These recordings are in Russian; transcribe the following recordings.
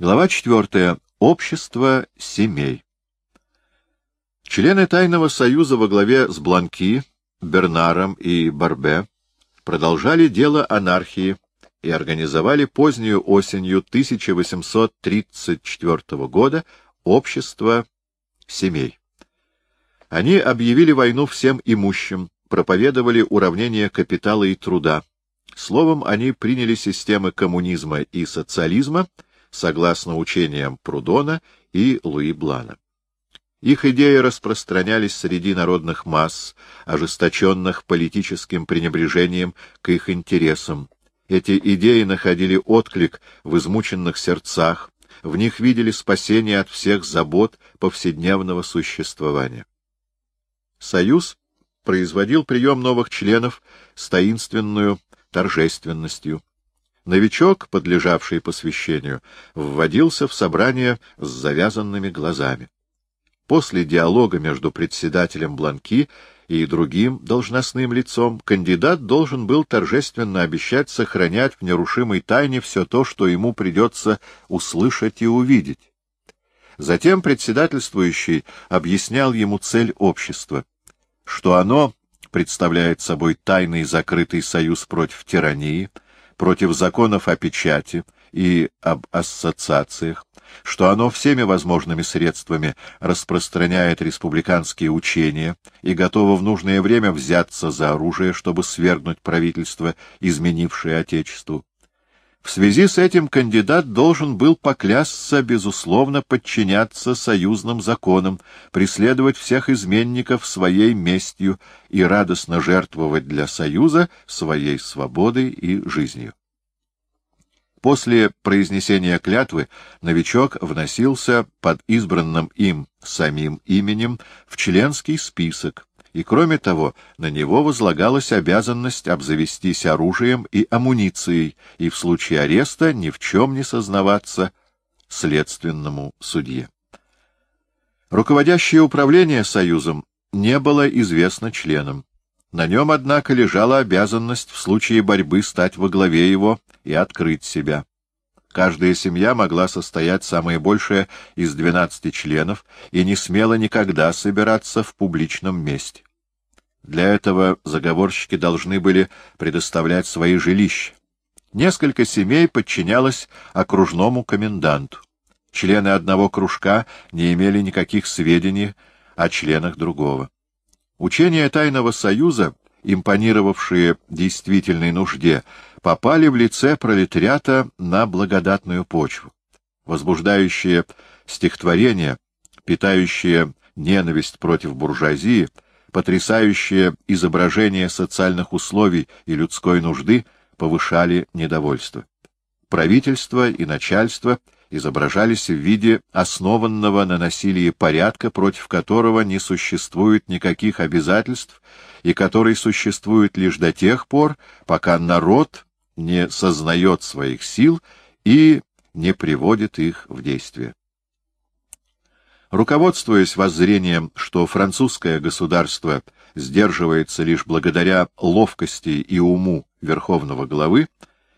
Глава четвертая. Общество семей. Члены Тайного союза во главе с Бланки, Бернаром и Барбе продолжали дело анархии и организовали позднюю осенью 1834 года общество семей. Они объявили войну всем имущим, проповедовали уравнение капитала и труда. Словом, они приняли системы коммунизма и социализма, согласно учениям Прудона и Луи Блана. Их идеи распространялись среди народных масс, ожесточенных политическим пренебрежением к их интересам. Эти идеи находили отклик в измученных сердцах, в них видели спасение от всех забот повседневного существования. Союз производил прием новых членов с таинственную торжественностью. Новичок, подлежавший посвящению, вводился в собрание с завязанными глазами. После диалога между председателем Бланки и другим должностным лицом кандидат должен был торжественно обещать сохранять в нерушимой тайне все то, что ему придется услышать и увидеть. Затем председательствующий объяснял ему цель общества, что оно представляет собой тайный закрытый союз против тирании, против законов о печати и об ассоциациях, что оно всеми возможными средствами распространяет республиканские учения и готово в нужное время взяться за оружие, чтобы свергнуть правительство, изменившее Отечеству. В связи с этим кандидат должен был поклясться, безусловно, подчиняться союзным законам, преследовать всех изменников своей местью и радостно жертвовать для союза своей свободой и жизнью. После произнесения клятвы новичок вносился под избранным им самим именем в членский список, и, кроме того, на него возлагалась обязанность обзавестись оружием и амуницией и в случае ареста ни в чем не сознаваться следственному судье. Руководящее управление Союзом не было известно членам. На нем, однако, лежала обязанность в случае борьбы стать во главе его и открыть себя. Каждая семья могла состоять самое большее из двенадцати членов и не смела никогда собираться в публичном месте. Для этого заговорщики должны были предоставлять свои жилища. Несколько семей подчинялось окружному коменданту. Члены одного кружка не имели никаких сведений о членах другого. Учения Тайного Союза, импонировавшие действительной нужде, попали в лице пролетариата на благодатную почву. Возбуждающие стихотворения, питающие ненависть против буржуазии, потрясающие изображения социальных условий и людской нужды повышали недовольство. Правительство и начальство — изображались в виде основанного на насилии порядка, против которого не существует никаких обязательств и который существует лишь до тех пор, пока народ не сознает своих сил и не приводит их в действие. Руководствуясь воззрением, что французское государство сдерживается лишь благодаря ловкости и уму верховного главы,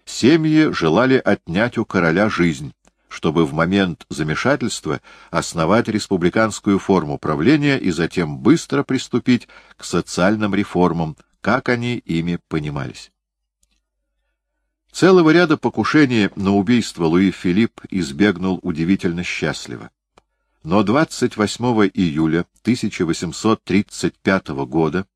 семьи желали отнять у короля жизнь, чтобы в момент замешательства основать республиканскую форму правления и затем быстро приступить к социальным реформам, как они ими понимались. Целого ряда покушений на убийство Луи Филипп избегнул удивительно счастливо. Но 28 июля 1835 года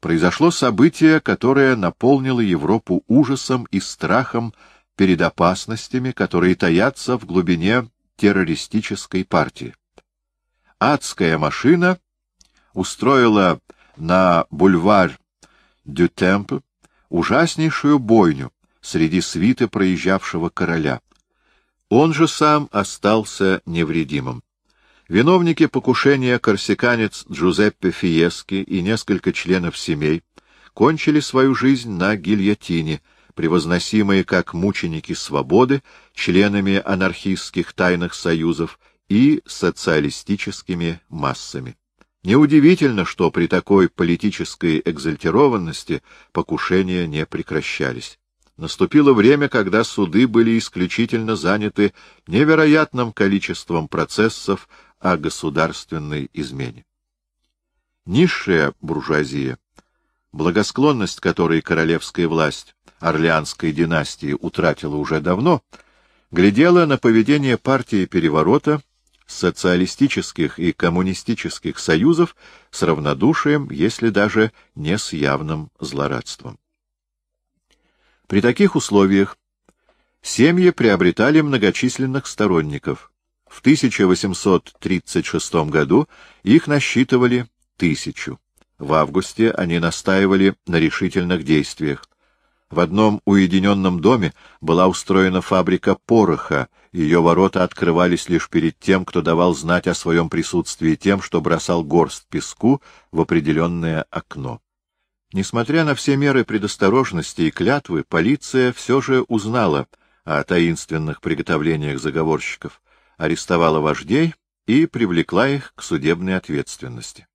произошло событие, которое наполнило Европу ужасом и страхом перед опасностями, которые таятся в глубине террористической партии. Адская машина устроила на бульвар Дю Темп ужаснейшую бойню среди свиты проезжавшего короля. Он же сам остался невредимым. Виновники покушения корсиканец Джузеппе Фиески и несколько членов семей кончили свою жизнь на гильотине — превозносимые как мученики свободы, членами анархистских тайных союзов и социалистическими массами. Неудивительно, что при такой политической экзальтированности покушения не прекращались. Наступило время, когда суды были исключительно заняты невероятным количеством процессов о государственной измене. Низшая буржуазия, благосклонность которой королевская власть Орлеанской династии утратила уже давно, глядела на поведение партии переворота, социалистических и коммунистических союзов с равнодушием, если даже не с явным злорадством. При таких условиях семьи приобретали многочисленных сторонников. В 1836 году их насчитывали тысячу. В августе они настаивали на решительных действиях. В одном уединенном доме была устроена фабрика пороха, ее ворота открывались лишь перед тем, кто давал знать о своем присутствии тем, что бросал горсть песку в определенное окно. Несмотря на все меры предосторожности и клятвы, полиция все же узнала о таинственных приготовлениях заговорщиков, арестовала вождей и привлекла их к судебной ответственности.